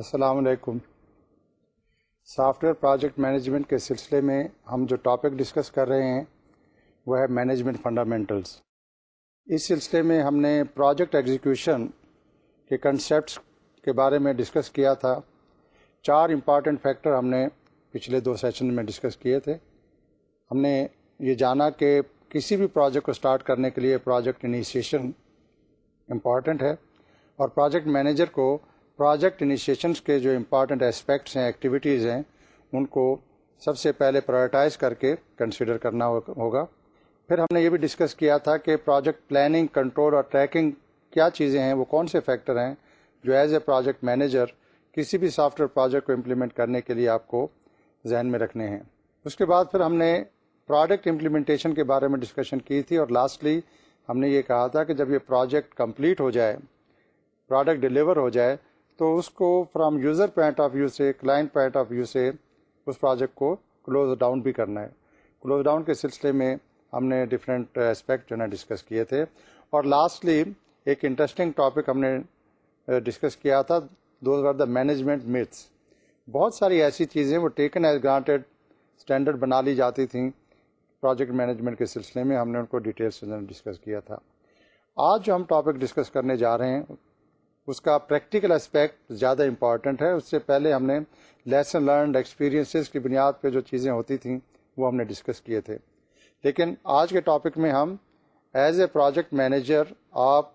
السلام علیکم software project management کے سلسلے میں ہم جو ٹاپک ڈسکس کر رہے ہیں وہ ہے مینجمنٹ فنڈامنٹلس اس سلسلے میں ہم نے پروجیکٹ ایگزیکیوشن کے کنسیپٹس کے بارے میں ڈسکس کیا تھا چار امپارٹینٹ فیکٹر ہم نے پچھلے دو سیشن میں ڈسکس کیے تھے ہم نے یہ جانا کہ کسی بھی پروجیکٹ کو سٹارٹ کرنے کے لیے پروجیکٹ انیشیشن امپارٹینٹ ہے اور پروجیکٹ مینیجر کو پروجیکٹ انیشیشنس کے جو امپارٹنٹ اسپیکٹس ہیں ایکٹیویٹیز ہیں ان کو سب سے پہلے پرائرٹائز کر کے کنسیڈر کرنا ہوگا پھر ہم نے یہ بھی ڈسکس کیا تھا کہ پروجیکٹ پلاننگ کنٹرول اور ٹریکنگ کیا چیزیں ہیں وہ کون سے فیکٹر ہیں جو ایز اے پروجیکٹ مینیجر کسی بھی سافٹ ویئر پروجیکٹ کو امپلیمنٹ کرنے کے لیے آپ کو ذہن میں رکھنے ہیں اس کے بعد پھر ہم نے پروڈکٹ امپلیمنٹیشن کے بارے میں ڈسکشن کی تھی اور لاسٹلی ہم نے یہ کہا تھا کہ جب یہ پروجیکٹ کمپلیٹ ہو جائے پروڈکٹ ڈلیور ہو جائے تو اس کو from user point of view سے کلائنٹ پوائنٹ آف ویو سے اس پروجیکٹ کو کلوز ڈاؤن بھی کرنا ہے کلوز ڈاؤن کے سلسلے میں ہم نے ڈفرینٹ اسپیکٹ جو ہے ڈسکس کیے تھے اور لاسٹلی ایک انٹرسٹنگ ٹاپک ہم نے ڈسکس کیا تھا those are the management maths بہت ساری ایسی چیزیں وہ ٹیکن ایز گرانٹیڈ اسٹینڈرڈ بنا لی جاتی تھیں پروجیکٹ مینجمنٹ کے سلسلے میں ہم نے ان کو ڈیٹیلس سے ڈسکس کیا تھا آج جو ہم ٹاپک ڈسکس کرنے جا رہے ہیں اس کا پریکٹیکل اسپیکٹ زیادہ امپارٹنٹ ہے اس سے پہلے ہم نے لیسن لرنڈ ایکسپیرینسز کی بنیاد پہ جو چیزیں ہوتی تھیں وہ ہم نے ڈسکس کیے تھے لیکن آج کے ٹاپک میں ہم ایز اے پروجیکٹ مینیجر آپ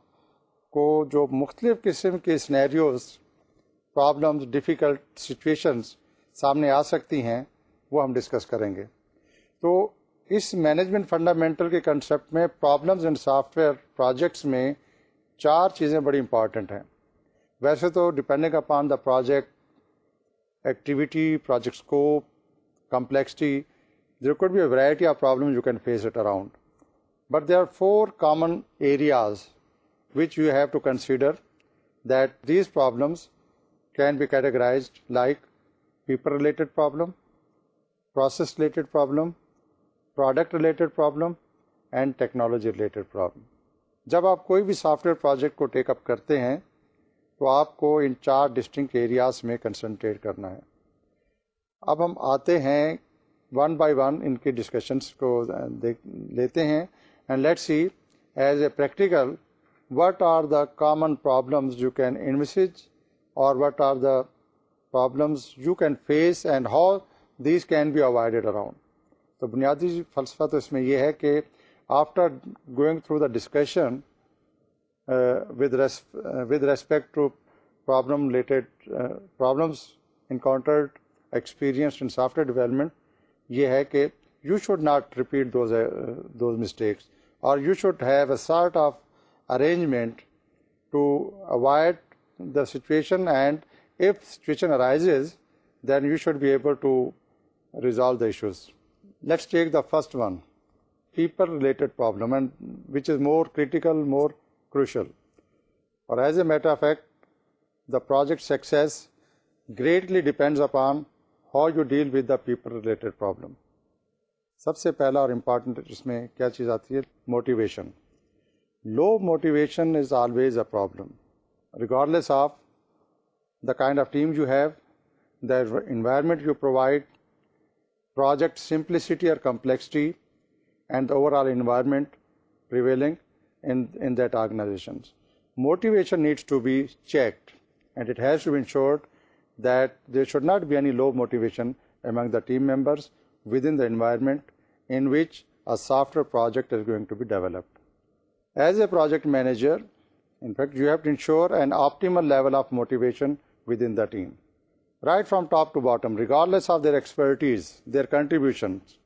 کو جو مختلف قسم کے سنیریوز پرابلمز ڈیفیکلٹ سچویشنس سامنے آ سکتی ہیں وہ ہم ڈسکس کریں گے تو اس مینجمنٹ فنڈامنٹل کے کنسیپٹ میں پرابلمز ان سافٹ ویئر پروجیکٹس میں چار چیزیں بڑی امپارٹنٹ ہیں ویسے تو depending upon the project activity project scope complexity there could be a variety of problem you can face it around but they are four common areas which you have to consider that these problems can be categorized like people related problem process related problem product related problem and technology related problem جب آپ کوئی بھی software project کو take up کرتے ہیں تو آپ کو ان چار ڈسٹنکٹ ایریاز میں کنسنٹریٹ کرنا ہے اب ہم آتے ہیں ون بائی ون ان کے ڈسکشنس کو لیتے ہیں and let see as a practical what are the common problems you can envisage اور what are the problems you can face and how these can be avoided around تو بنیادی فلسفہ تو اس میں یہ ہے کہ after going through the discussion Uh, uh, with respect to uh, problems encountered, experienced in software development, ye hai ki you should not repeat those mistakes, or you should have a sort of arrangement to avoid the situation, and if situation arises, then you should be able to resolve the issues. Let's take the first one, people related problem, and which is more critical, more crucial اور as a matter of fact the project success greatly depends upon how you deal with the people related problem سب سے پہلا اور important اس میں کیا چیز آتی ہے motivation low motivation is always a problem regardless of the kind of team you have the environment you provide project simplicity اور complexity and the overall environment prevailing in that organizations. Motivation needs to be checked, and it has to be ensured that there should not be any low motivation among the team members within the environment in which a software project is going to be developed. As a project manager, in fact, you have to ensure an optimal level of motivation within the team, right from top to bottom, regardless of their expertise, their contributions.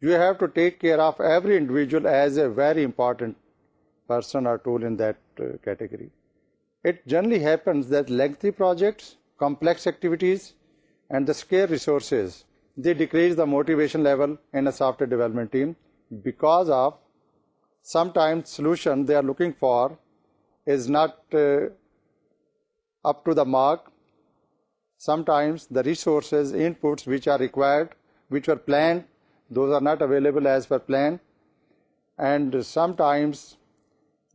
You have to take care of every individual as a very important person or tool in that uh, category. It generally happens that lengthy projects, complex activities, and the scarce resources, they decrease the motivation level in a software development team because of sometimes solution they are looking for is not uh, up to the mark. Sometimes the resources, inputs which are required, which were planned, those are not available as per plan. And sometimes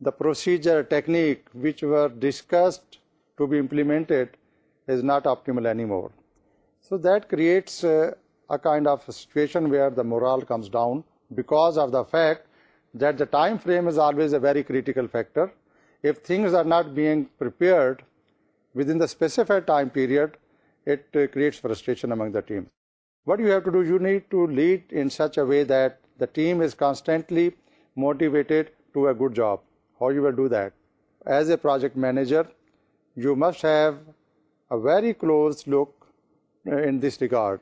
the procedure technique which were discussed to be implemented is not optimal anymore. So that creates a kind of a situation where the morale comes down because of the fact that the time frame is always a very critical factor. If things are not being prepared within the specified time period, it uh, creates frustration among the team. What you have to do, you need to lead in such a way that the team is constantly motivated to a good job. How you will do that? As a project manager, you must have a very close look uh, in this regard.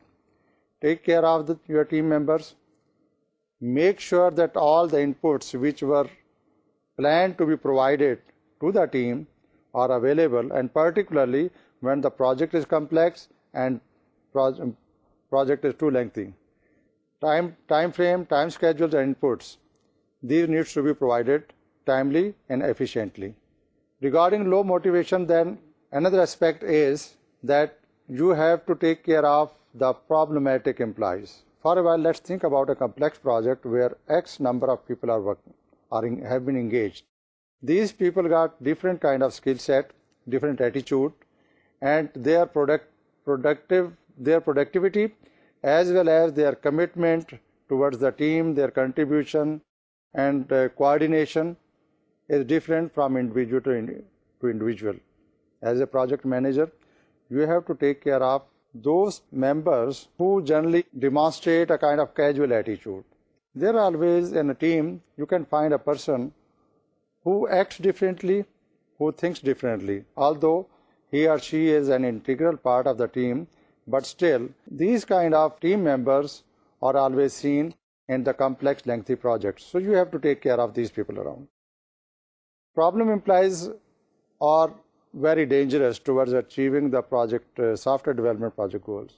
Take care of your team members. Make sure that all the inputs which were planned to be provided to the team are available, and particularly when the project is complex and project is too lengthy. Time frame, time schedules and inputs, these needs to be provided timely and efficiently. Regarding low motivation, then another aspect is that you have to take care of the problematic employees. For a while, let's think about a complex project where X number of people are working or have been engaged. These people got different kind of skill set, different attitude, and their productivity as well as their commitment towards the team, their contribution and uh, coordination is different from individual to individual. As a project manager, you have to take care of those members who generally demonstrate a kind of casual attitude. There are always in a team, you can find a person who acts differently, who thinks differently. Although he or she is an integral part of the team, but still, these kind of team members are always seen in the complex, lengthy projects. So you have to take care of these people around. Problem implies are very dangerous towards achieving the project uh, software development project goals.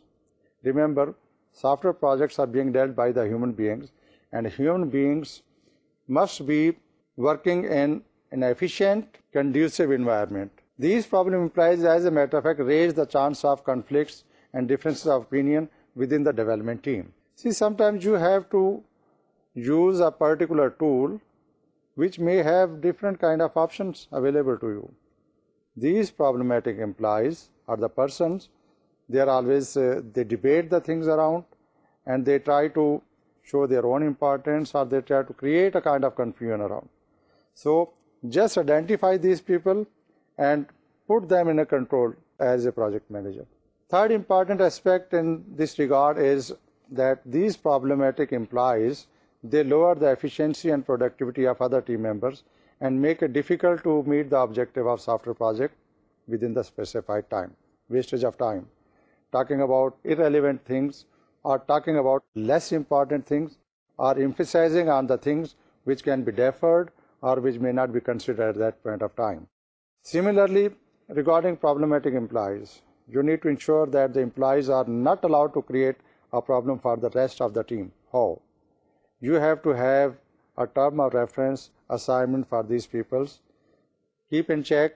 Remember, software projects are being dealt by the human beings, and human beings must be working in an efficient, conducive environment. These problem implies, as a matter of fact, raise the chance of conflicts and differences of opinion within the development team. See, sometimes you have to use a particular tool which may have different kind of options available to you. These problematic employees are the persons, they are always, uh, they debate the things around and they try to show their own importance, or they try to create a kind of confusion around. So just identify these people and put them in a control as a project manager. Third important aspect in this regard is that these problematic employees they lower the efficiency and productivity of other team members and make it difficult to meet the objective of software project within the specified time. Wastage of time. Talking about irrelevant things or talking about less important things or emphasizing on the things which can be deferred or which may not be considered at that point of time. Similarly, regarding problematic employees, you need to ensure that the employees are not allowed to create a problem for the rest of the team. How? You have to have a term of reference assignment for these peoples. Keep in check,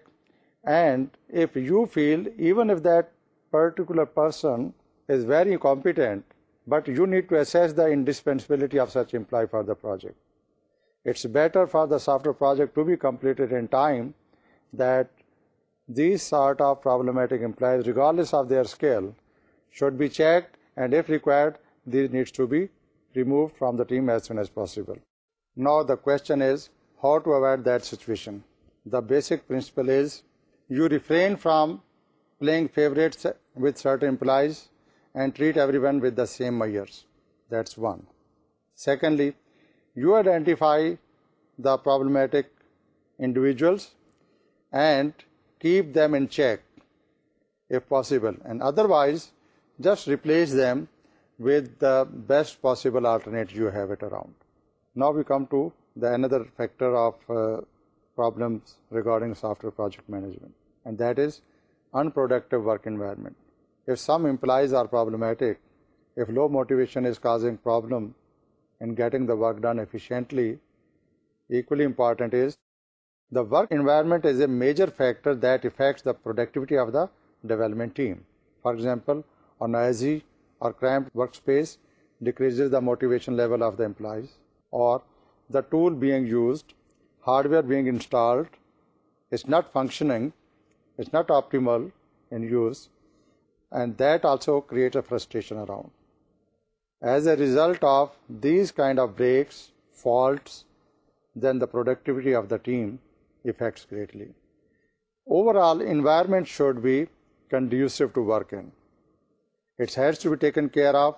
and if you feel even if that particular person is very competent, but you need to assess the indispensability of such employee for the project. It's better for the software project to be completed in time that these sort of problematic employees, regardless of their skill, should be checked, and if required, these needs to be removed from the team as soon as possible. Now the question is how to avoid that situation. The basic principle is you refrain from playing favorites with certain players and treat everyone with the same measures. That's one. Secondly, you identify the problematic individuals and keep them in check if possible, and otherwise just replace them with the best possible alternate you have it around. Now we come to the another factor of uh, problems regarding software project management, and that is unproductive work environment. If some employees are problematic, if low motivation is causing problem in getting the work done efficiently, equally important is the work environment is a major factor that affects the productivity of the development team. For example, a noisy or cramped workspace decreases the motivation level of the employees, or the tool being used, hardware being installed, is not functioning, it's not optimal in use, and that also creates a frustration around. As a result of these kind of breaks, faults, then the productivity of the team affects greatly. Overall, environment should be conducive to work in. It has to be taken care of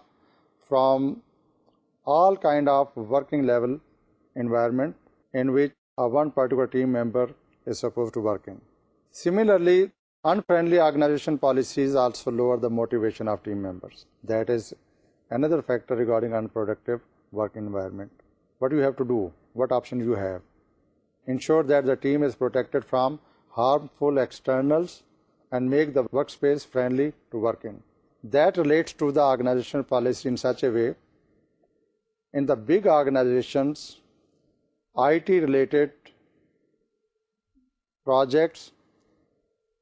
from all kind of working level environment in which one particular team member is supposed to work in. Similarly, unfriendly organization policies also lower the motivation of team members. That is another factor regarding unproductive work environment. What you have to do? What option you have? Ensure that the team is protected from harmful externals and make the workspace friendly to work in that relates to the organizational policy in such a way. In the big organizations, IT-related projects,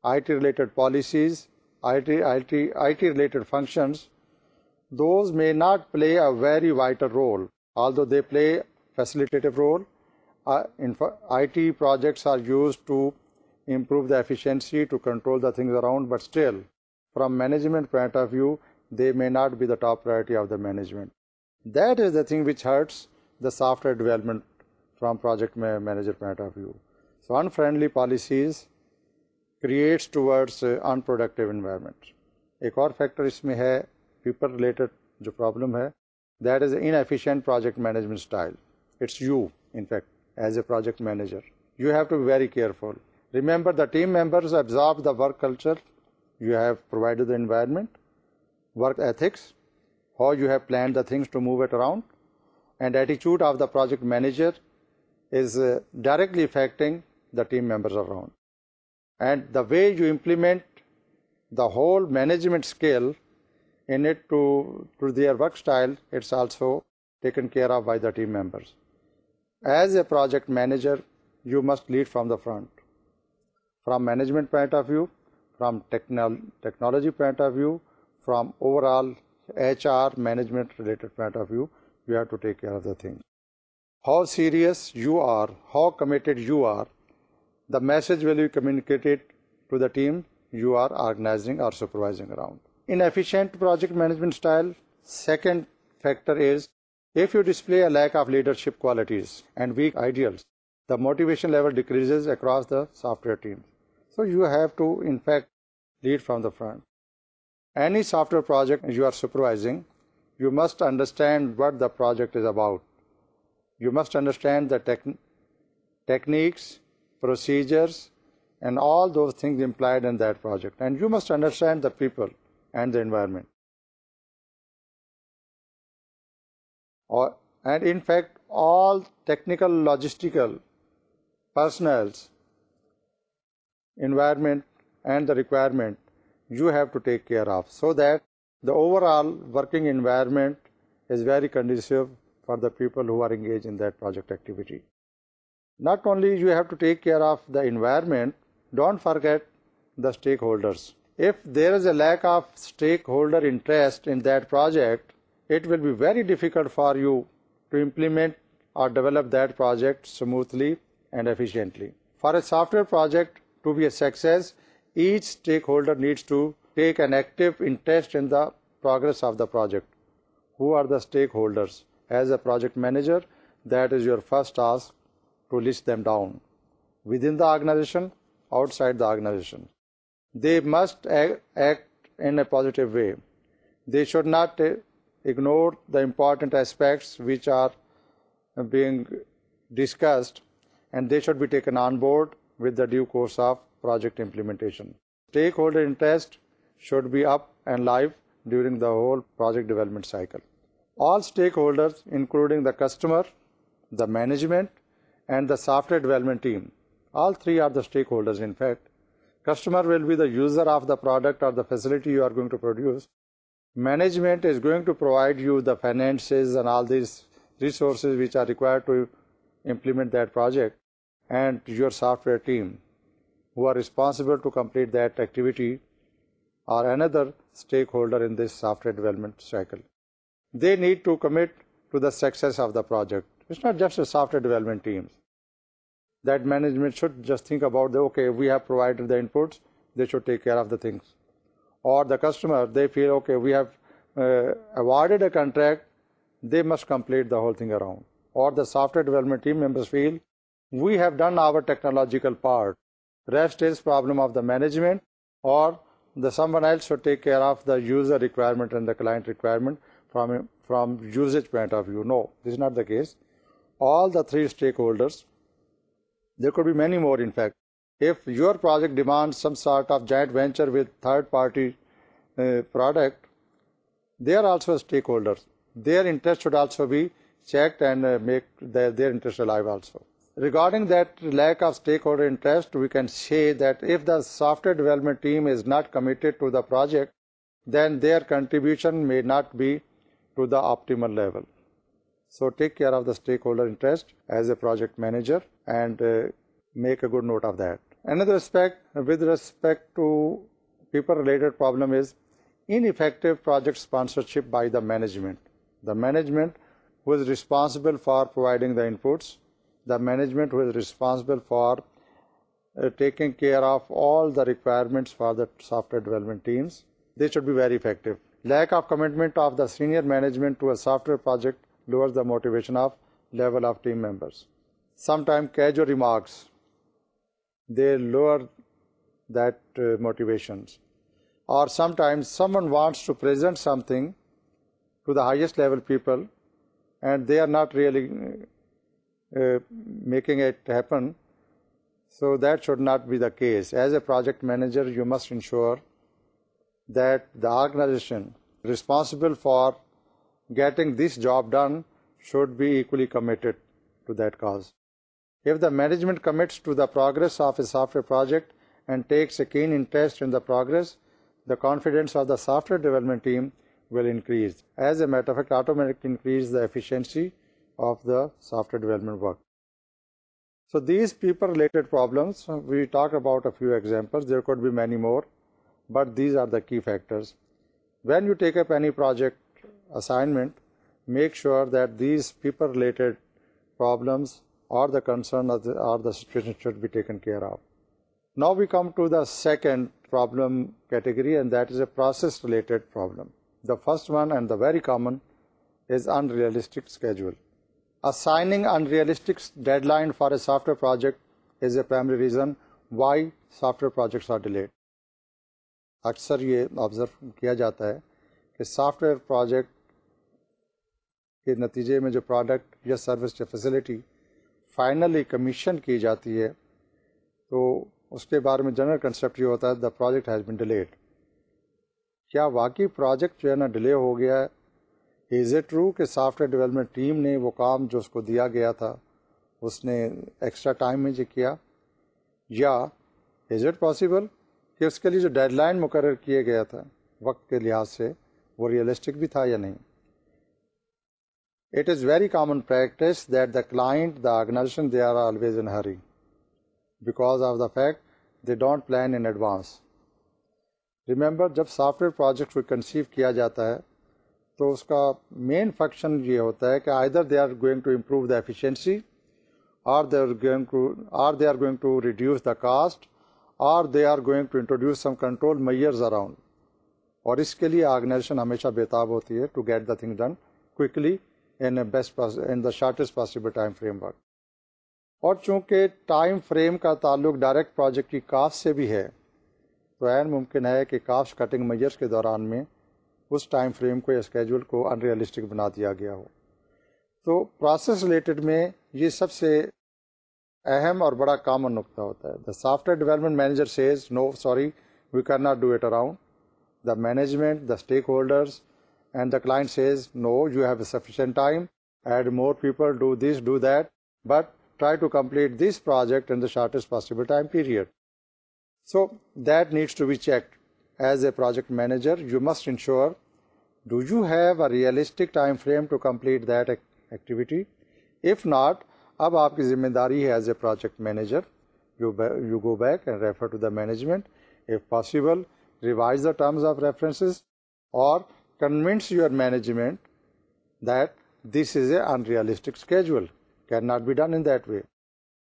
IT-related policies, IT-related functions, those may not play a very vital role, although they play a facilitative role. Uh, IT projects are used to improve the efficiency, to control the things around, but still from management point of view they may not be the top priority of the management that is the thing which hurts the software development from project manager point of view so unfriendly policies creates toward unproductive environment ایک اور factor اس میں ہے people related جو problem ہے that is a inefficient project management style it's you in fact as a project manager you have to be very careful remember the team members observe the work culture you have provided the environment, work ethics, how you have planned the things to move it around, and attitude of the project manager is uh, directly affecting the team members around. And the way you implement the whole management skill in it to their work style, it's also taken care of by the team members. As a project manager, you must lead from the front. From management point of view, from technology point of view, from overall HR management related point of view, you have to take care of the thing. How serious you are, how committed you are, the message will be communicated to the team you are organizing or supervising around. In efficient project management style, second factor is, if you display a lack of leadership qualities and weak ideals, the motivation level decreases across the software team. So you have to, in fact, lead from the front. Any software project you are supervising, you must understand what the project is about. You must understand the techniques, procedures, and all those things implied in that project. And you must understand the people and the environment. And in fact, all technical, logistical personnel environment and the requirement you have to take care of, so that the overall working environment is very conducive for the people who are engaged in that project activity. Not only you have to take care of the environment, don't forget the stakeholders. If there is a lack of stakeholder interest in that project, it will be very difficult for you to implement or develop that project smoothly and efficiently. For a software project, to be a success, each stakeholder needs to take an active interest in the progress of the project. Who are the stakeholders? As a project manager, that is your first task to list them down. Within the organization, outside the organization. They must act in a positive way. They should not uh, ignore the important aspects which are being discussed, and they should be taken on board with the due course of project implementation. Stakeholder interest should be up and live during the whole project development cycle. All stakeholders, including the customer, the management, and the software development team, all three are the stakeholders, in fact. Customer will be the user of the product or the facility you are going to produce. Management is going to provide you the finances and all these resources which are required to implement that project and your software team who are responsible to complete that activity are another stakeholder in this software development cycle. They need to commit to the success of the project. It's not just the software development teams. That management should just think about, okay, we have provided the inputs, they should take care of the things. Or the customer, they feel, okay, we have uh, awarded a contract, they must complete the whole thing around. Or the software development team members feel we have done our technological part. Rest is problem of the management, or the someone else should take care of the user requirement and the client requirement from usage point of view. No, this is not the case. All the three stakeholders, there could be many more in fact. If your project demands some sort of joint venture with third party uh, product, they are also stakeholders. Their interest should also be checked and uh, make their interest alive also. Regarding that lack of stakeholder interest, we can say that if the software development team is not committed to the project, then their contribution may not be to the optimal level. So take care of the stakeholder interest as a project manager and uh, make a good note of that. Another aspect with respect to people related problem is ineffective project sponsorship by the management. The management who is responsible for providing the inputs the management who is responsible for uh, taking care of all the requirements for the software development teams. They should be very effective. Lack of commitment of the senior management to a software project lowers the motivation of level of team members. Sometimes casual remarks, they lower that uh, motivations. Or sometimes someone wants to present something to the highest level people and they are not really uh, making it happen. So that should not be the case. As a project manager, you must ensure that the organization responsible for getting this job done should be equally committed to that cause. If the management commits to the progress of a software project and takes a keen interest in the progress, the confidence of the software development team will increase. As a matter of fact, automatically increase the efficiency of the software development work. So these people related problems, we talked about a few examples, there could be many more, but these are the key factors. When you take up any project assignment, make sure that these people related problems or the concern or the situation should be taken care of. Now we come to the second problem category, and that is a process related problem. The first one, and the very common, is unrealistic schedule. Assigning unrealistic deadline deadline for a software project is a primary reason why software projects are اکثر یہ observe کیا جاتا ہے کہ software project کے نتیجے میں جو پروڈکٹ یا سروس یا فیسلٹی فائنلی کمیشن کی جاتی ہے تو اس کے بارے میں جنرل کنسیپٹ یہ ہوتا ہے the project has been delayed کیا واقعی پروجیکٹ جو ہے نا ڈیلے ہو گیا ہے از اٹ ٹرو کہ سافٹ ویئر ڈیولپمنٹ ٹیم نے وہ کام جو اس کو دیا گیا تھا اس نے ایکسٹرا ٹائم میں جو کیا یا از اٹ پاسبل کہ اس کے لیے جو ڈیڈ لائن مقرر کیے گیا تھا وقت کے لحاظ سے وہ ریئلسٹک بھی تھا یا نہیں it is very common practice that the client the organization they are always in hurry because of the fact they don't plan in advance remember جب سافٹ ویئر پروجیکٹ کو کنسیو کیا جاتا ہے تو اس کا مین فنکشن یہ ہوتا ہے کہ either they are going to improve the efficiency or they are going to or they are going to reduce the cost or they are going to introduce some control measures around اور اس کے لیے organization ہمیشہ بےتاب ہوتی ہے to get the thing done quickly in a best in the shortest possible time frame work اور چونکہ ٹائم فریم کا تعلق ڈائریکٹ پروجیکٹ کی کاسٹ سے بھی ہے تو عین ممکن ہے کہ کاسٹ کٹنگ میئرس کے دوران میں اس ٹائم فریم کو یا اسکیجول کو انریلسٹک بنا دیا گیا ہو تو پروسیس ریلیٹڈ میں یہ سب سے اہم اور بڑا کامن نقطہ ہوتا ہے the software development manager says no sorry we can not do it around the management the stakeholders and the client says no you have sufficient time add more people do do this that but try to complete this project in the shortest possible time period so that needs to be check as a project manager you must ensure do you have a realistic time frame to complete that activity if not اب آپ کی ذمہ داری ہے as a project manager you go back and refer to the management if possible revise the terms of references اور convince your management that this is a unrealistic schedule can not be done in that way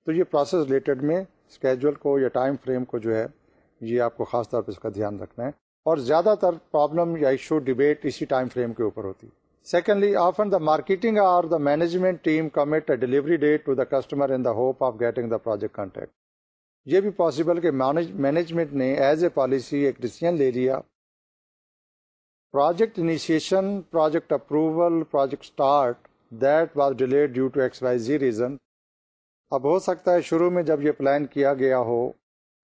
تو یہ process related میں schedule کو یا time frame کو جو ہے یہ آپ کو خاص طور پہ اس کا دھیان رکھنا ہے اور زیادہ تر پرابلم یا ایشو ڈبیٹ اسی ٹائم فریم کے اوپر ہوتی ہے secondly and the marketing or the management team commit a delivery date to the customer in the hope of getting the project contact یہ بھی پاسبل کہ مینجمنٹ نے ایز اے پالیسی ایک ڈسیزن لے لیا project initiation project approval project start that was delayed due to X Y Z reason اب ہو سکتا ہے شروع میں جب یہ پلان کیا گیا ہو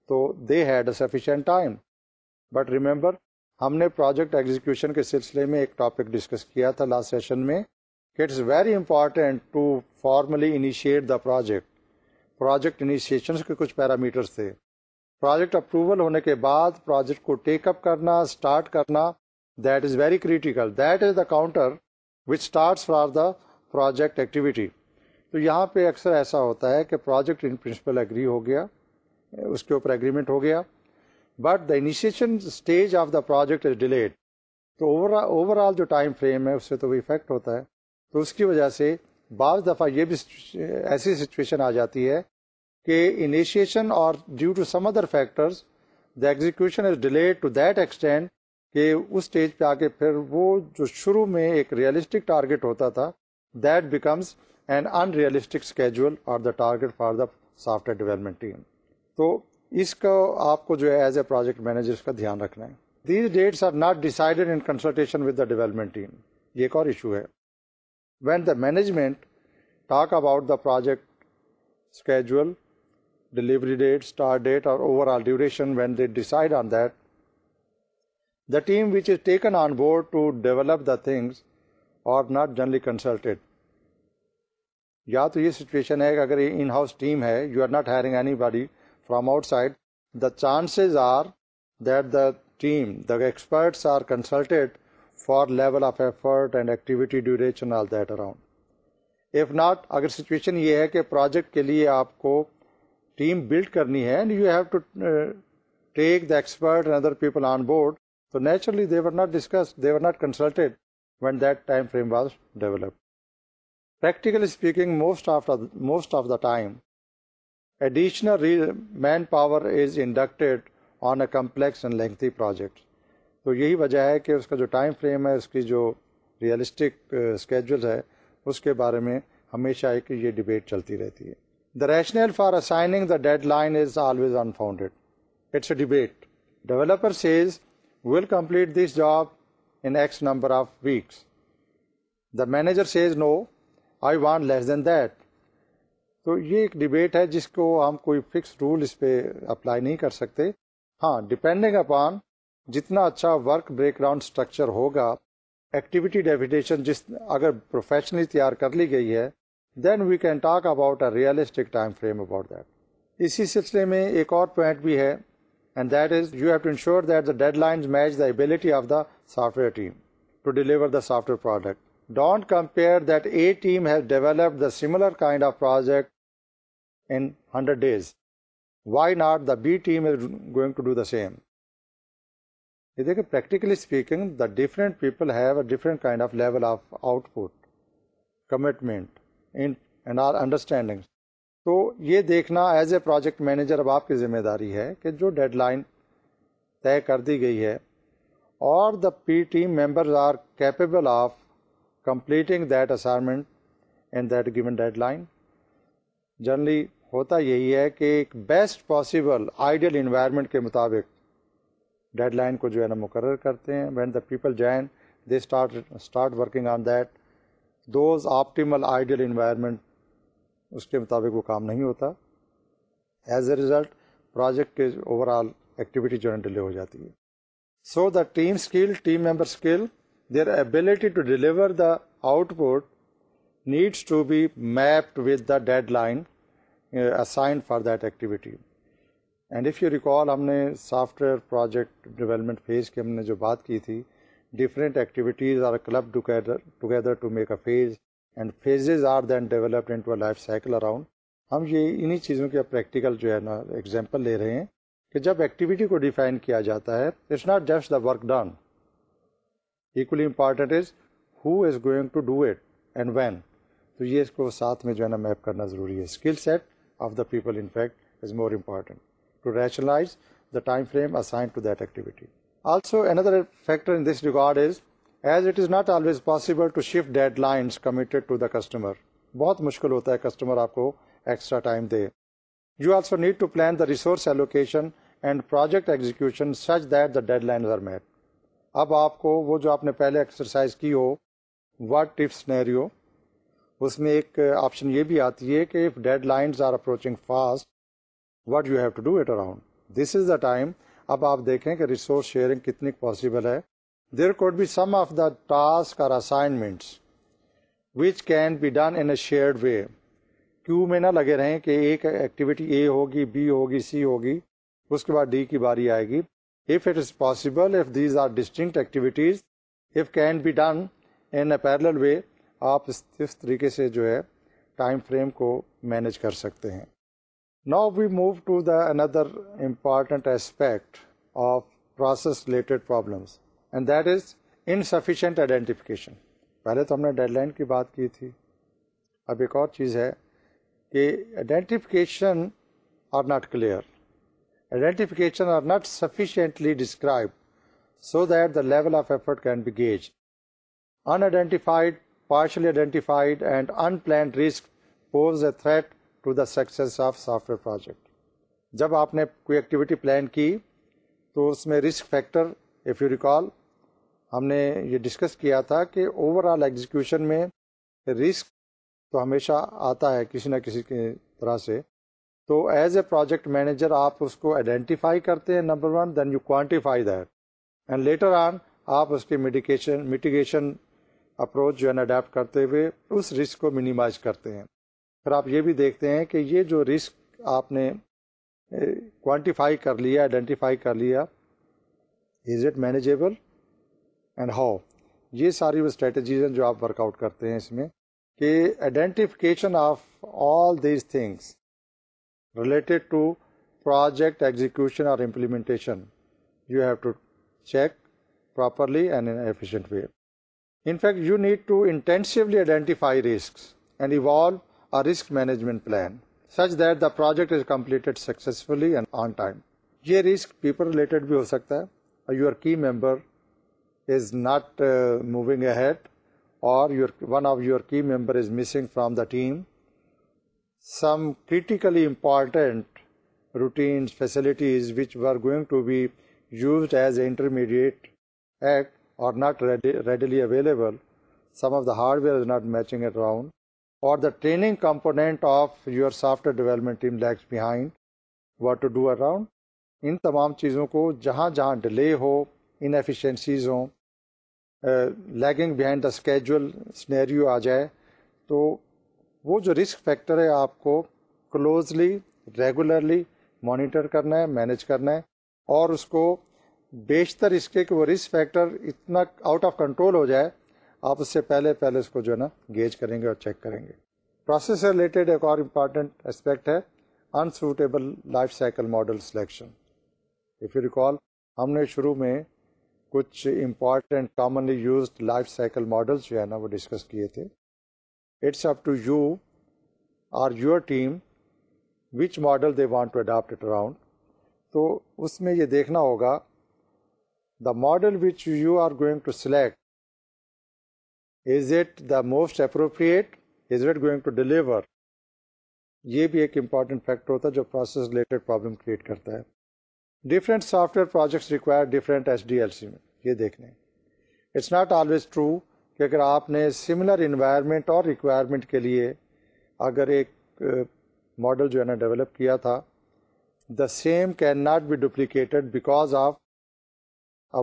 تو they had a sufficient time but remember ہم نے پروجیکٹ ایگزیکیوشن کے سلسلے میں ایک ٹاپک ڈسکس کیا تھا لاسٹ سیشن میں it's very important to formally initiate the project project initiations کے کچھ پیرامیٹرس تھے پروجیکٹ اپروول ہونے کے بعد پروجیکٹ کو ٹیک اپ کرنا اسٹارٹ کرنا that is very critical that is the counter which starts for the project activity تو یہاں پہ اکثر ایسا ہوتا ہے کہ پروجیکٹ ان پرنسپل اگری ہو گیا اس کے اوپر اگریمنٹ ہو گیا but the initiation stage of the project is delayed تو اوور آل جو ٹائم فریم ہے اس سے تو وہ افیکٹ ہوتا ہے تو اس کی وجہ سے بعض دفعہ یہ بھی ایسی سچویشن آ جاتی ہے کہ انیشیشن اور due to some other factors the execution is delayed to that extend کہ اس اسٹیج پہ آ کے پھر وہ جو شروع میں ایک ریئلسٹک ٹارگیٹ ہوتا تھا that becomes and unrealistic schedule or the target for the software development team تو اس کا آپ کو جو ہے ایز اے پروجیکٹ مینیجر کا دھیان رکھنا ہے these dates are not decided in consultation with the development team یہ ایک اور ایشو ہے when the management talk about the project schedule delivery date start date اور overall duration when they decide on that the team which is taken on board to develop the things are not generally consulted یا تو یہ situation ہے کہ اگر یہ in house team ہے you are not hiring anybody from outside the chances for level یہ ہے کہ پروجیکٹ کے لیے آپ کو ٹیم بلڈ کرنی ہے speaking most of most of the time additional man power is inducted on a complex and lengthy project تو یہی وجہ ہے کہ اس کا جو ٹائم فریم ہے اس کی جو ریئلسٹک اسکیجول uh, ہے اس کے بارے میں ہمیشہ ایک یہ ڈبیٹ چلتی رہتی ہے the rationale for assigning the deadline is always unfounded it's a debate developer says will complete this job in X number of weeks the manager says no I want less than that تو یہ ایک debate ہے جس کو ہم کوئی fix rule اس پہ اپلائی نہیں کر سکتے ہاں ڈیپینڈنگ اپان جتنا اچھا ورک بریک گراؤنڈ اسٹرکچر ہوگا ایکٹیویٹی ڈیفینیشن جس اگر پروفیشنلی تیار کر لی گئی ہے then we can talk about a realistic time frame about that اسی سلسلے میں ایک اور پوائنٹ بھی ہے and that is you have to ensure that the deadline match the ability of the software team to deliver the software product don't compare that a team has developed the similar kind of project in hundred days why not the B team is going same یہ دیکھئے practically speaking people have a different kind of level of output commitment understanding تو یہ دیکھنا as a project manager اب آپ کی ذمہ داری ہے کہ جو ڈیڈ لائن طے کر دی گئی ہے اور the P team members are capable of completing that assignment in that given deadline generally ہوتا یہی ہے کہ ایک بیسٹ پاسبل آئیڈیل انوائرمنٹ کے مطابق ڈیڈ لائن کو جو ہے نا مقرر کرتے ہیں when the people join working on that those optimal ideal environment اس کے مطابق وہ کام نہیں ہوتا ایز اے ریزلٹ پروجیکٹ کے اوور آل ایکٹیویٹی جو ہے ڈیلے ہو جاتی ہے so the team skill team member skill their ability to deliver the output needs to be mapped with the deadline assigned for that activity and if you recall ہم نے software project development phase کی ہم نے جو بات کی تھی different activities are club together to make a phase and phases are then developed into life cycle around ہم یہ انہیں چیزوں کے پریکٹیکل جو ہے نا ایگزامپل لے رہے ہیں کہ جب ایکٹیویٹی کو ڈیفائن کیا جاتا ہے it's not just the work done equally important is who is going to do it and when تو یہ اس کو ساتھ میں جو ہے نا میپ کرنا ضروری ہے skill set of the people in fact is more important to to rationalise the time frame assign that activity also another factor in this important is as it is not always possible to shift deadlines committed to the customer بہت مشکل ہوتا ہے customer آپ کو extra time دے you also need to plan the resource allocation and project execution such that the deadlines are met اب آپ کو وہ جو آپ نے پہلے ایکسرسائز کی ہو واٹ اف سنیریو اس میں ایک آپشن یہ بھی آتی ہے کہ if deadlines are approaching fast what you have to do it around this is the time اب آپ دیکھیں کہ ریسورس شیئرنگ کتنی پاسبل ہے there could be some of the task اور assignments which can be done in a shared way queue میں نہ لگے رہیں کہ ایک ایکٹیویٹی اے ہوگی بی ہوگی سی ہوگی اس کے بعد ڈی کی باری آئے گی if it is possible, if these are distinct activities, if can be done in a parallel way, آپ اس طریقے سے جو ہے ٹائم فریم کو مینج کر سکتے ہیں نا we move to the another important aspect of process related problems and that is insufficient sufficient identification پہلے تو ہم نے ڈیڈ لائن کی بات کی تھی اب ایک اور چیز ہے کہ identification are not clear identification are not sufficiently describe so that the level of effort can be gauge in identified partially identified and in pose threat to the success of software project جب آپ نے کوئی activity plan کی تو اس میں risk factor if you recall ہم نے یہ ڈسکس کیا تھا کہ اوور آل ایگزیکیوشن میں رسک تو ہمیشہ آتا ہے کسی نہ کسی طرح سے تو ایز اے پروجیکٹ مینیجر آپ اس کو آئیڈینٹیفائی کرتے ہیں number one then you quantify that and later on آپ اس میڈیکیشن میٹیگیشن اپروچ جو ہے نا اڈیپٹ کرتے ہوئے اس رسک کو مینیمائز کرتے ہیں پھر آپ یہ بھی دیکھتے ہیں کہ یہ جو رسک آپ نے کوانٹیفائی کر لیا آئیڈینٹیفائی کر لیا is it manageable and how یہ ساری وہ اسٹریٹجیز ہیں جو آپ ورک آؤٹ کرتے ہیں اس میں کہ identification of all these things related to project execution اور implementation you have to check پراپرلیئنٹ way in fact you need to intensely identify risk management plan such that the project is complete successfully یہ risk people related بھی ہو سکتا ہے your key member is not moving ahead اور member is missing from the team some critically important routine facilities which were going to be used as a intermediate at اور not readily available some of the hardware is not matching اٹاؤنڈ اور the training component of your software development behind what to do around ان تمام چیزوں کو جہاں جہاں delay ہو انفیشینسیز ہوں lagging behind the اسکیجل اسنیرو آ جائے تو وہ جو رسک فیکٹر ہے آپ کو کلوزلی ریگولرلی مانیٹر کرنا ہے مینج کرنا ہے اور اس کو بیشتر اس کے کہ وہ رسک فیکٹر اتنا آؤٹ آف کنٹرول ہو جائے آپ اس سے پہلے پہلے اس کو جو ہے نا گیج کریں گے اور چیک کریں گے پروسیس ریلیٹڈ ایک اور امپارٹینٹ اسپیکٹ ہے unsuitable life cycle model selection if you recall ہم نے شروع میں کچھ important commonly used life cycle models جو ہے نا وہ ڈسکس کیے تھے it's you are your team which model they want to adapt it around تو اس میں یہ دیکھنا ہوگا the model which you are going to select is it the most appropriate is it going to deliver یہ بھی ایک important factor ہوتا ہے جو پروسیس ریلیٹڈ پرابلم کریٹ کرتا ہے different software projects require different S D L C میں یہ دیکھنے اٹس ناٹ آلویز ٹرو کہ اگر آپ نے سملر انوائرمنٹ اور ریکوائرمنٹ کے لیے اگر ایک ماڈل جو ہے نا ڈیولپ کیا تھا the same can not be duplicated because of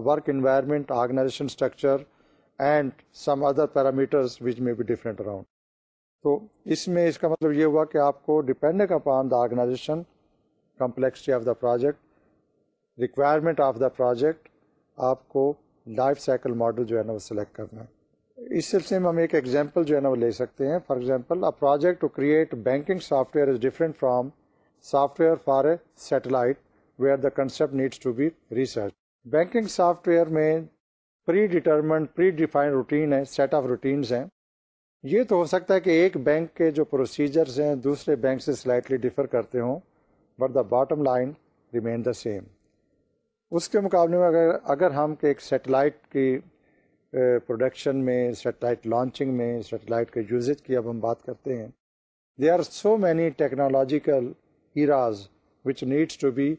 work environment organization structure and some other parameters which may be different around تو اس میں اس کا مطلب یہ ہوا کہ آپ کو depend upon the organization complexity of the project requirement of the project آپ کو لائف سائیکل ماڈل جو ہے نا وہ سلیکٹ کرنا ہے اس سلسلے میں ہم ایک ایگزامپل جو ہے نا وہ لے سکتے ہیں for example a project to create banking software is different from software for a satellite where the concept needs to be research banking software میں پری پری ڈیفائن روٹین ہے set of routines ہیں یہ تو ہو سکتا ہے کہ ایک bank کے جو پروسیجرز ہیں دوسرے بینک سے سلائٹلی ڈفر کرتے ہوں but the bottom line remain the same اس کے مقابلے میں اگر اگر ہم کہ ایک سیٹلائٹ کی پروڈکشن میں سیٹلائٹ لانچنگ میں سیٹلائٹ کے یوزیج کی اب ہم بات کرتے ہیں they are so many technological areas which needs to be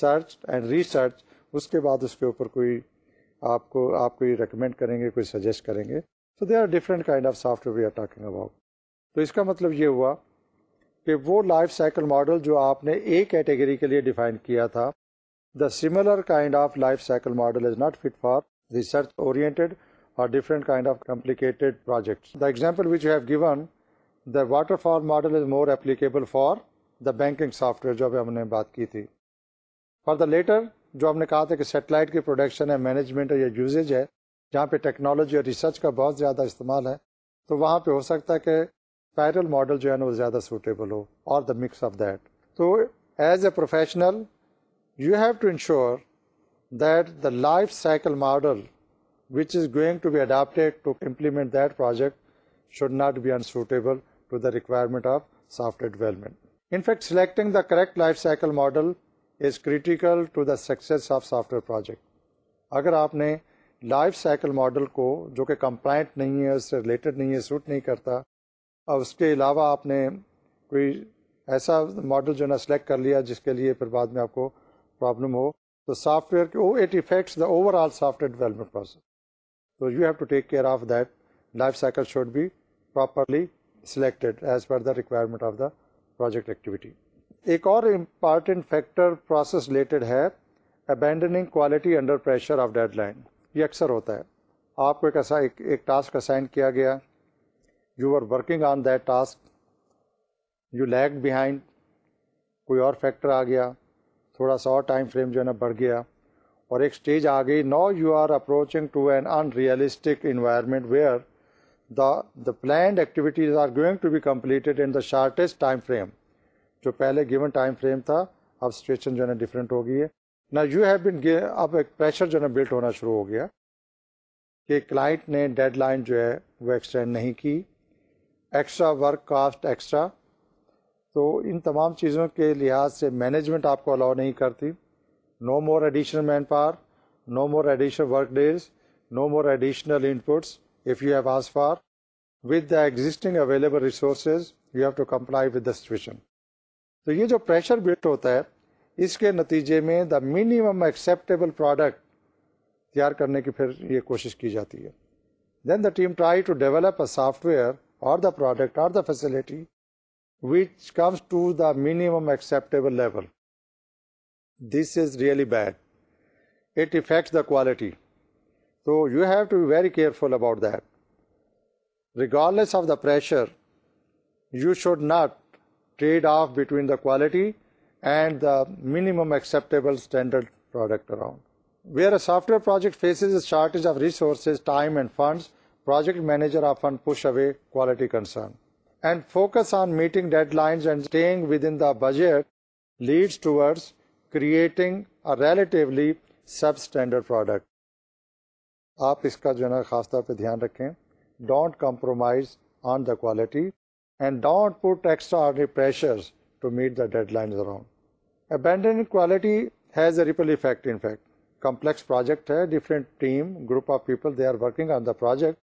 search and research اس کے بعد اس کے اوپر کوئی آپ آپ کو ریکمینڈ کریں گے کوئی سجیسٹ کریں گے تو they are different kind of software we are talking about تو اس کا مطلب یہ ہوا کہ وہ لائف سائیکل ماڈل جو آپ نے ایک کیٹیگری کے لیے ڈیفائن کیا تھا the similar kind of life cycle model is not fit for research oriented اور different kind of complicated projects the example which have gone the waterfall model is more applicable for the banking software جو بھی ہم نے بات کی تھی for the latter جو ہم نے کہا تھا کہ سیٹلائٹ کی پروڈکشن ہے مینجمنٹ ہے یا یوزیج ہے جہاں پہ ٹیکنالوجی اور ریسرچ کا بہت زیادہ استعمال ہے تو وہاں پہ ہو سکتا ہے کہ پیرل ماڈل جو ہے نا وہ زیادہ سوٹیبل ہو اور دا مکس آف دیٹ تو as a professional you have to ensure that the life cycle model which is going to be adapted to implement that project should not be unsuitable to the requirement of software development in fact selecting the correct life cycle model is critical to the success of software project اگر آپ نے life cycle model کو جو کہ compliant نہیں ہے اس سے ریلیٹڈ نہیں ہے سوٹ نہیں کرتا اور اس کے علاوہ آپ نے کوئی ایسا ماڈل جو ہے نا سلیکٹ کر لیا جس کے لیے پھر بعد میں آپ کو پرابلم ہو تو سافٹ ویئر کے it affects the overall software development process تو you have to take care of that life cycle should be properly selected as per the requirement of the project activity ایک اور important factor process related ہے abandoning quality under pressure of deadline یہ اکثر ہوتا ہے آپ کو ایک ایسا ایک ٹاسک اسائن کیا گیا you are working on that task you lag behind کوئی اور فیکٹر آ گیا تھوڑا سا اور ٹائم فریم جو ہے نا بڑھ گیا اور ایک اسٹیج آ گئی now you are approaching to an unrealistic environment where the the planned activities are going to be completed in the shortest time frame جو پہلے گیون ٹائم فریم تھا اب سچویشن جو ہے نا ڈفرینٹ ہو گئی ہے نا یو ہیو بن اب ایک پریشر جو ہے نا بلڈ ہونا شروع ہو گیا کہ کلائنٹ نے ڈیڈ لائن جو ہے وہ ایکسٹینڈ نہیں کی ایکسٹرا ورک کاسٹ ایکسٹرا تو ان تمام چیزوں کے لحاظ سے مینجمنٹ آپ کو الاؤ نہیں کرتی no more additional man power no more additional work days no more additional inputs if you have as for with the existing available resources you have to comply with the situation تو یہ جو pressure built ہوتا ہے اس کے نتیجے میں the minimum acceptable product تیار کرنے کی پھر یہ کوشش کی جاتی ہے then the team try to develop a software اور دا پروڈکٹ اور the facility which comes to the minimum acceptable level This is really bad. It affects the quality. So you have to be very careful about that. Regardless of the pressure, you should not trade off between the quality and the minimum acceptable standard product around. Where a software project faces a shortage of resources, time and funds, project manager often push away quality concern and focus on meeting deadlines and staying within the budget leads towards creating relatively sub standard product آپ اس کا جو ہے نا خاص طور پہ دھیان رکھیں don't compromise on the quality and don't put extra pressures to meet the deadline quality has a ripple effect in fact complex project ہے different team group of people they are working on the project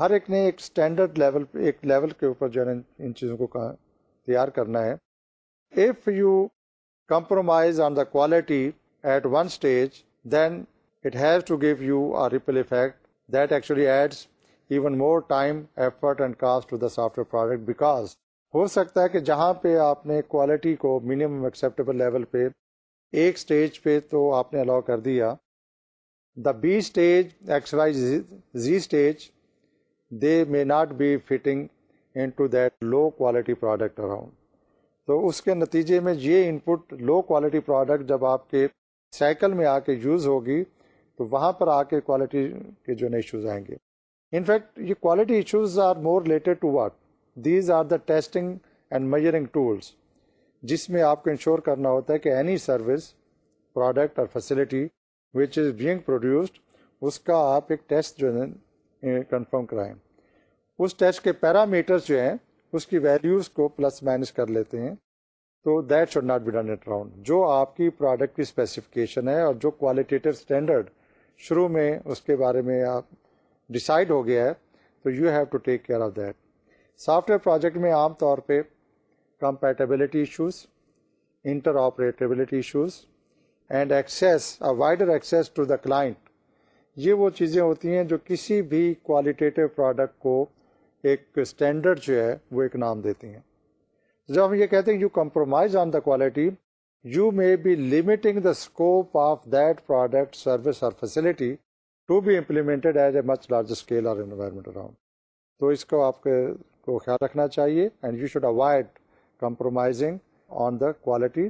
ہر ایک نے ایک standard level ایک level کے اوپر جو ہے نا ان چیزوں کو تیار کرنا ہے if you compromise on the quality at one stage then it has to give you ripple effect that actually adds even more time effort and cost to the software product because ہو سکتا ہے کہ جہاں پہ آپ نے quality کو minimum acceptable level پہ ایک اسٹیج پہ تو آپ نے الاؤ کر دیا the B stage Y Z stage they may not be fitting in to that low quality product around تو اس کے نتیجے میں یہ input low quality product جب آپ کے سائیکل میں آ کے یوز ہوگی تو وہاں پر آ کے کوالٹی کے جو ہے ایشوز آئیں گے ان فیکٹ یہ quality issues are more related to what these are the testing and measuring tools جس میں آپ کو انشور کرنا ہوتا ہے کہ اینی سروس پروڈکٹ اور facility which is being produced اس کا آپ ایک ٹیسٹ جو ہے کنفرم کرائیں اس ٹیسٹ کے پیرامیٹرس جو ہیں اس کی ویلیوز کو پلس مائنس کر لیتے ہیں تو that should not be done at round جو آپ کی پروڈکٹ کی اسپیسیفکیشن ہے اور جو کوالٹیٹیو اسٹینڈرڈ شروع میں اس کے بارے میں آپ ڈسائڈ ہو گیا ہے تو you have to take care of that software project میں عام طور پہ compatibility issues interoperability issues and access wider access to the client یہ وہ چیزیں ہوتی ہیں جو کسی بھی کوالٹیٹیو پروڈکٹ کو ایک اسٹینڈرڈ جو ہے وہ ایک نام دیتی ہیں جب ہم یہ کہتے ہیں you compromise on the quality you may be limiting the scope of that product service اور facility to be implemented as a much large scale اور انوائرمنٹ اراؤنڈ تو اس کو آپ کو خیال رکھنا چاہیے and you should avoid compromising on the quality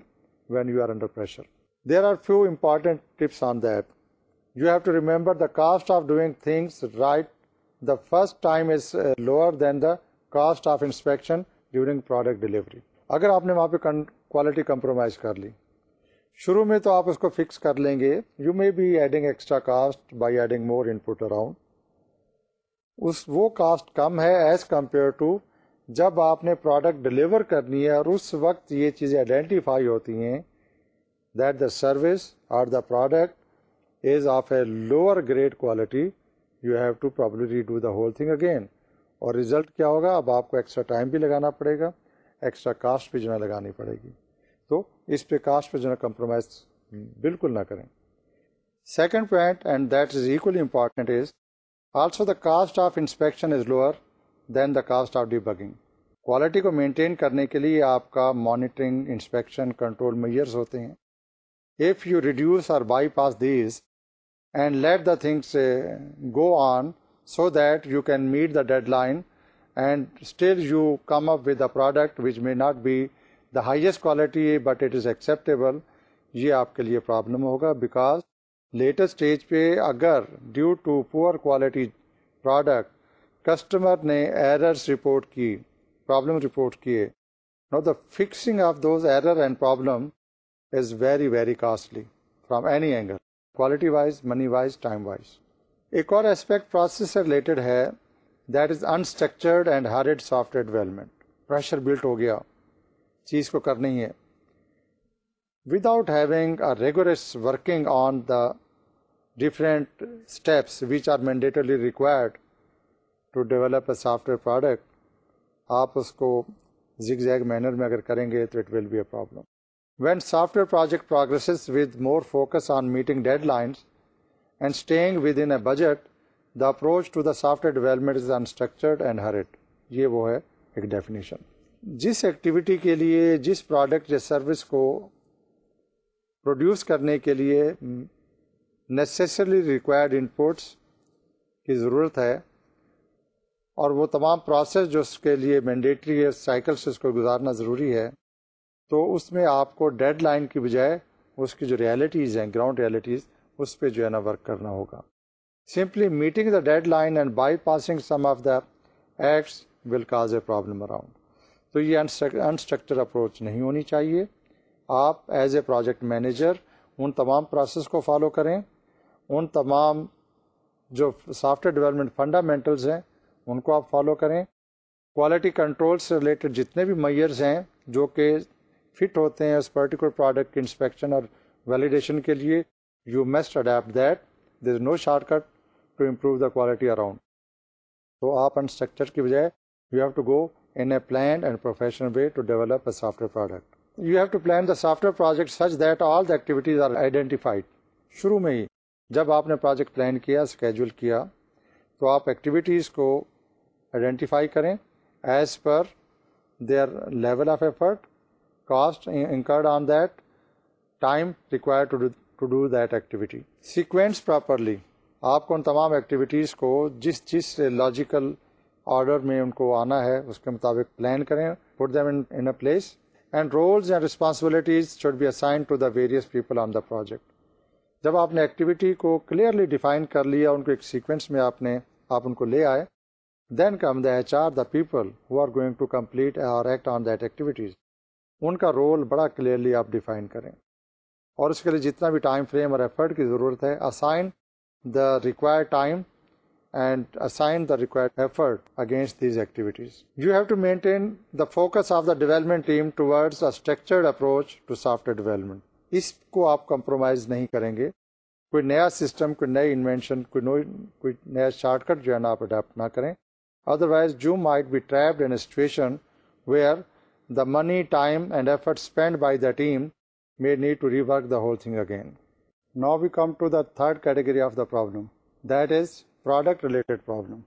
when you are under pressure there are few tips on that you have to remember the cost of doing things right the first time is lower than the cost of inspection during product delivery اگر آپ نے وہاں پہ quality compromise کر لی شروع میں تو آپ اس کو فکس کر لیں گے you may be adding extra cost by adding more input around اس وہ کاسٹ کم ہے ایز کمپیئر ٹو جب آپ نے پروڈکٹ ڈلیور کرنی ہے اور اس وقت یہ چیزیں آئیڈینٹیفائی ہوتی ہیں that the service or the product is of a lower grade quality you have to probably redo the whole thing again اور ریزلٹ کیا ہوگا اب آپ کو ایکسٹرا ٹائم بھی لگانا پڑے گا ایکسٹرا کاسٹ بھی جو ہے لگانی پڑے گی تو اس پہ کاسٹ پہ جو ہے کمپرومائز بالکل نہ کریں second point and that is equally important is also the cost of inspection is lower than the cost of debugging quality کو مینٹین کرنے کے لیے آپ کا مانیٹرنگ انسپیکشن کنٹرول میئرز ہوتے ہیں if you reduce or bypass these and let the things go on so that you can meet the deadline and still you come up with the product which may not be the highest quality but it is acceptable یہ آپ کے لیے problem ہوگا because latest stage پہ اگر due to poor quality product customer نے errors report کی problem report کیے now the fixing of those error and problem is very very costly from any angle quality wise money wise time wise ایک اور aspect process سے related ہے that is unstructured and hard software development pressure built ہو گیا چیز کو کرنی ہے without having a regulars working on the different steps which are mandatorily required to develop a software product آپ اس کو زگ زیگ مینر میں اگر کریں گے تو it will be a problem when software project progresses with more focus on meeting deadline and staying within a budget the approach to the software development unstructured and hurt یہ وہ ہے ایک definition جس activity کے لیے جس product جس service کو پروڈیوس کرنے کے لیے نیسسری ریکوائرڈ انپوٹس کی ضرورت ہے اور وہ تمام پروسیس جو اس کے لیے مینڈیٹری ہے سائیکلس اس کو گزارنا ضروری ہے تو اس میں آپ کو ڈیڈ لائن کی بجائے اس کی جو ریالٹیز ہیں گراؤنڈ ریالٹیز اس پہ جو ہے نا ورک کرنا ہوگا simply meeting the deadline and bypassing some of the acts will cause a problem around تو یہ انسٹرکچر اپروچ نہیں ہونی چاہیے آپ ایز اے پروجیکٹ مینیجر ان تمام پروسیس کو فالو کریں ان تمام جو سافٹ ویئر ڈیولپمنٹ فنڈامنٹلز ہیں ان کو آپ فالو کریں کوالٹی کنٹرول سے ریلیٹڈ جتنے بھی میئرز ہیں جو کہ فٹ ہوتے ہیں اس پرٹیکولر پروڈکٹ کے انسپیکشن اور ویلیڈیشن کے لیے you must adapt that there is no short cut to improve the quality around تو آپ انسٹرکچر کی بجائے you have to go in a plan and professional way to develop a software product you have to plan the software project such that all the activities are identified شروع میں ہی جب آپ نے project plan کیا schedule کیا تو آپ ایکٹیویٹیز کو آئیڈینٹیفائی کریں as per their level of effort cost incurred on that time require sequence properly آپ کو ان تمام ایکٹیویٹیز کو جس جس لاجیکل آرڈر میں ان کو آنا ہے اس کے مطابق پلان کریں put them in a place and roles and responsibilities should be assign to the various people on the project جب آپ نے ایکٹیویٹی کو کلیئرلی ڈیفائن کر لیا ان کو ایک سیکوینس میں آپ نے آپ ان کو لے آئے then come the H R the people who are going to complete act on that activities ان کا رول بڑا کلیئرلی آپ ڈیفائن کریں اور اس کے لیے جتنا بھی ٹائم فریم اور ایفرٹ کی ضرورت ہے assign the require time and assign the require effort against these activities you have to maintain the focus of the development team structured approach to software development اس کو آپ compromise نہیں کریں گے کوئی نیا سسٹم کوئی نئی انوینشن کوئی نو کوئی نیا شارٹ کٹ جو ہے نا آپ اڈاپٹ نہ کریں ادروائز جو situation where The money, time, and effort spent by the team may need to rework the whole thing again. Now we come to the third category of the problem, that is product-related problem.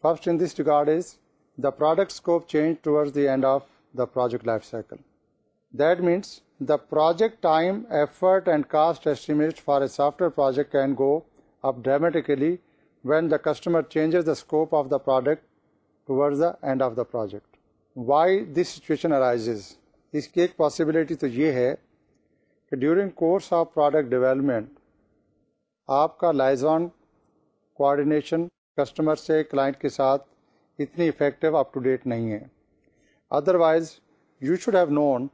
First in this regard is the product scope change towards the end of the project life cycle. That means the project time, effort, and cost estimates for a software project can go up dramatically when the customer changes the scope of the product towards the end of the project. Why this situation arises اس کی ایک possibility تو یہ ہے کہ during course of product development آپ کا liaison coordination customer سے کلائنٹ کے ساتھ اتنی افیکٹو اپ ٹو ڈیٹ نہیں ہے otherwise you should have known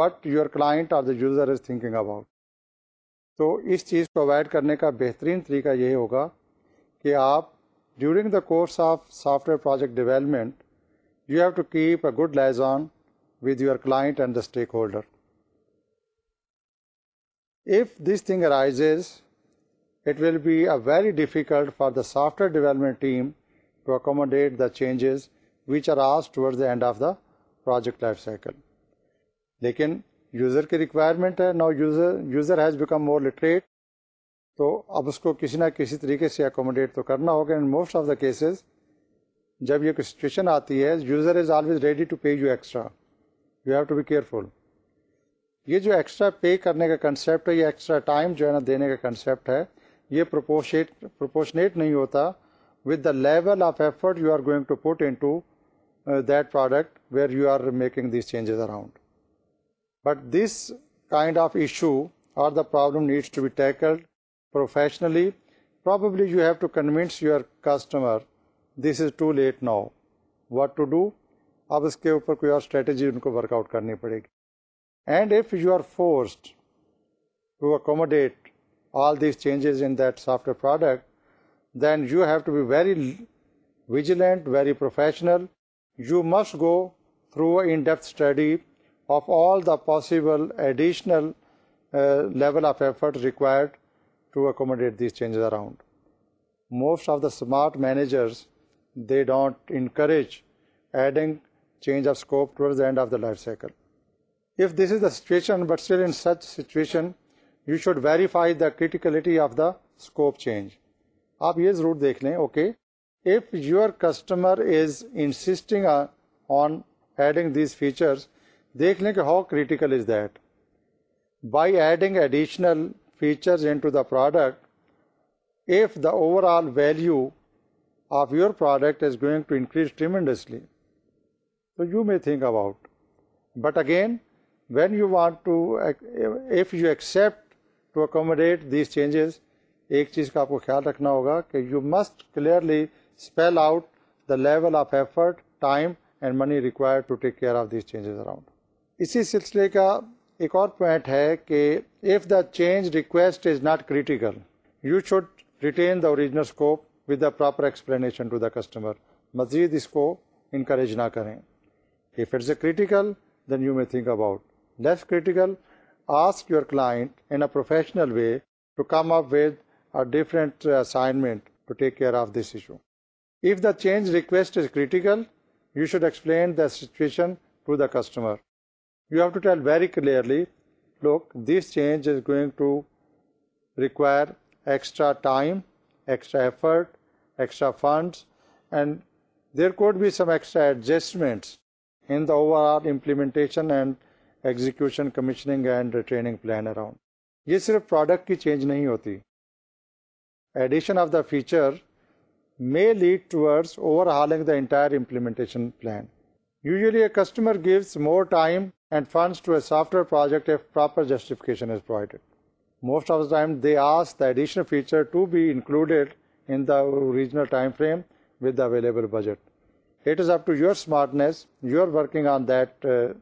what your client or the user is thinking about تو اس چیز کو اوائڈ کرنے کا بہترین طریقہ یہ ہوگا کہ آپ during the course of software project development you have to keep a good liaison with your client and the stakeholder if this thing arise it will be a very difficult for the software development team to accommodate the changes which are as to the end of the project life cycle لیکن user کی requirement ہے now user user has become more literate تو اب اس کو کسی نہ کسی طریقے سے اکوموڈیٹ تو کرنا ہوگا in most of the cases جب یہ سچویشن آتی ہے user is always ready to pay you extra you have to be careful یہ جو ایکسٹرا پے کرنے کا کنسیپٹ ہے یہ ایکسٹرا ٹائم جو ہے نا دینے کا کنسیپٹ ہے یہ پروپوشیٹ پروپوشنیٹ نہیں ہوتا with the level of effort you are going to put in to that product where you are making these changes around but this kind of issue are the problem needs to be tackled professionally you have to convince your customer this is too late now what to do اب اس کے اوپر کوئی اور strategy in کو work out کرنی پڑے گی and if you are forced to accommodate all these changes in that software product then you have to be very vigilant very professional you must go through in depth study of all the possible additional level of effort required to accommodate these changes around most of the smart managers they don't encourage adding change of scope ٹوڈ of the life cycle if this is the situation but still in such situation you should verify the criticality of the scope change آپ یہ ضرور دیکھ لیں okay if your customer is insisting on adding these features دیکھ لیں کہ how critical is that by adding additional features in to the product if the overall value of your product is going to increase tremendously تو you may think about but again when you want if you accept to accommodate these changes ایک چیز کا آپ کو خیال رکھنا ہوگا کہ you must clearly spell out the level of effort time and money require to take care of these changes around اسی سلسلے کا ایک اور پوائنٹ ہے کہ if the change request is not critical you should retain the original scope with the proper explanation to the customer مزید اس کو انکریج نہ کریں if it's a critical then you may think about less critical ask your client in a professional way to come up with a different assignment to take care of this issue if the change request is critical you should explain the situation to the customer you have to tell very clearly look this change is going to require extra time extra effort extra funds and there could be some extra adjustments in the overall implementation and execution commissioning and retraining plan around. یہ صرف product کی change نہیں ہوتی addition of the feature may lead towards overhauling the entire implementation plan usually a customer gives more time and funds to a software project if proper justification is provided most of the time they ask the additional feature to be included in the original time frame with the available budget. It is up to your smartness. You are working on that uh,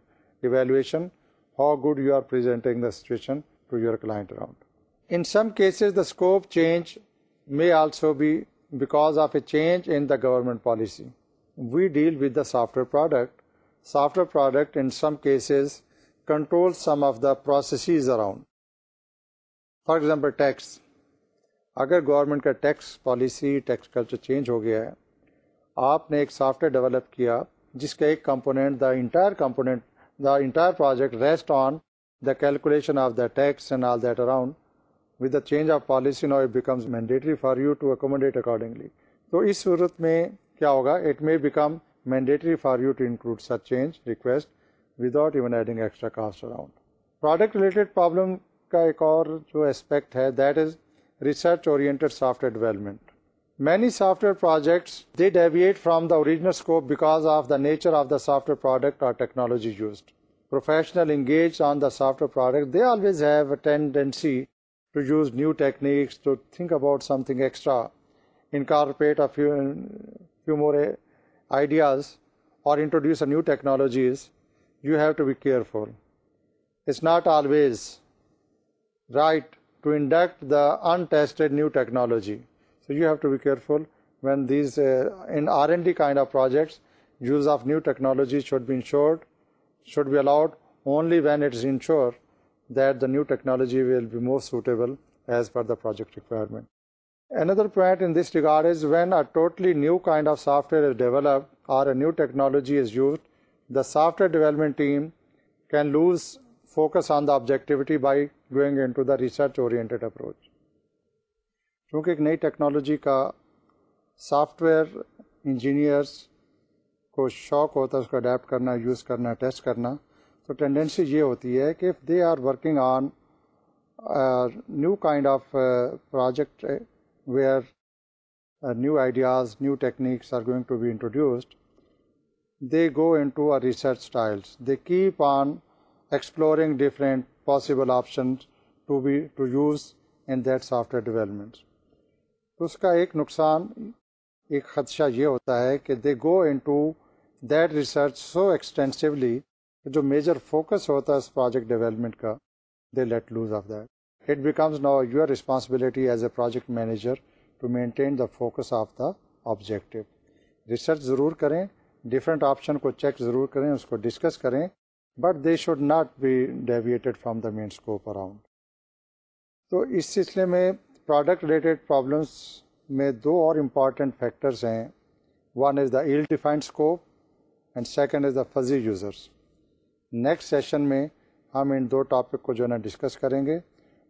evaluation, how good you are presenting the situation to your client around. In some cases, the scope change may also be because of a change in the government policy. We deal with the software product. Software product in some cases controls some of the processes around. For example, tax. اگر government کا tax policy tax culture change ہو گیا ہے آپ نے ایک software develop کیا جس کا ایک component the entire component the entire project rest on the calculation of the tax and all that around with the change of policy it becomes mandatory for you to accommodate accordingly تو اس صورت میں کیا ہوگا it may become mandatory for you to include such change request without even adding extra cost around product related problem کا ایک اور جو اسپیکٹ ہے that is research-oriented software development. Many software projects, they deviate from the original scope because of the nature of the software product or technology used. Professionals engaged on the software product, they always have a tendency to use new techniques, to think about something extra, incorporate a few more eh, ideas, or introduce a new technologies. You have to be careful. It's not always right to induct the untested new technology. So you have to be careful when these uh, in R&D kind of projects, use of new technology should be ensured, should be allowed only when it is ensured that the new technology will be more suitable as per the project requirement. Another point in this regard is when a totally new kind of software is developed or a new technology is used, the software development team can lose focus on the objectivity by going in to the research oriented approach چونکہ ایک نئی technology کا software engineers کو شوق ہوتا ہے اس کو اڈیپٹ کرنا یوز کرنا ٹیسٹ کرنا تو ٹینڈنسی یہ ہوتی ہے کہ they are working on new kind of project where new ideas new techniques are going to be introduced they go into our research styles they keep on exploring different possible option to be to use in that software development اس کا ایک نقصان ایک خدشہ یہ ہوتا ہے کہ they go in to that research so extensively جو میجر فوکس ہوتا ہے اس پروجیکٹ ڈیولپمنٹ کا they let loose of that it becomes now your responsibility as a project manager to maintain the focus of the objective research ضرور کریں different option کو check ضرور کریں اس کو ڈسکس کریں but they should not be deviated from the main scope around تو اس سلسلے میں پروڈکٹ ریلیٹڈ پرابلمس میں دو اور امپارٹینٹ فیکٹرس ہیں one is the ill defined scope and second is the fuzzy users next session میں ہم ان دو ٹاپک کو جو ہے نا ڈسکس کریں گے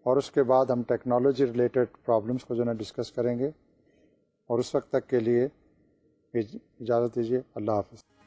اور اس کے بعد ہم ٹیکنالوجی ریلیٹڈ پرابلمس کو جو ہے نا ڈسکس کریں گے اور اس وقت تک کے لیے اجازت دیجیے اللہ حافظ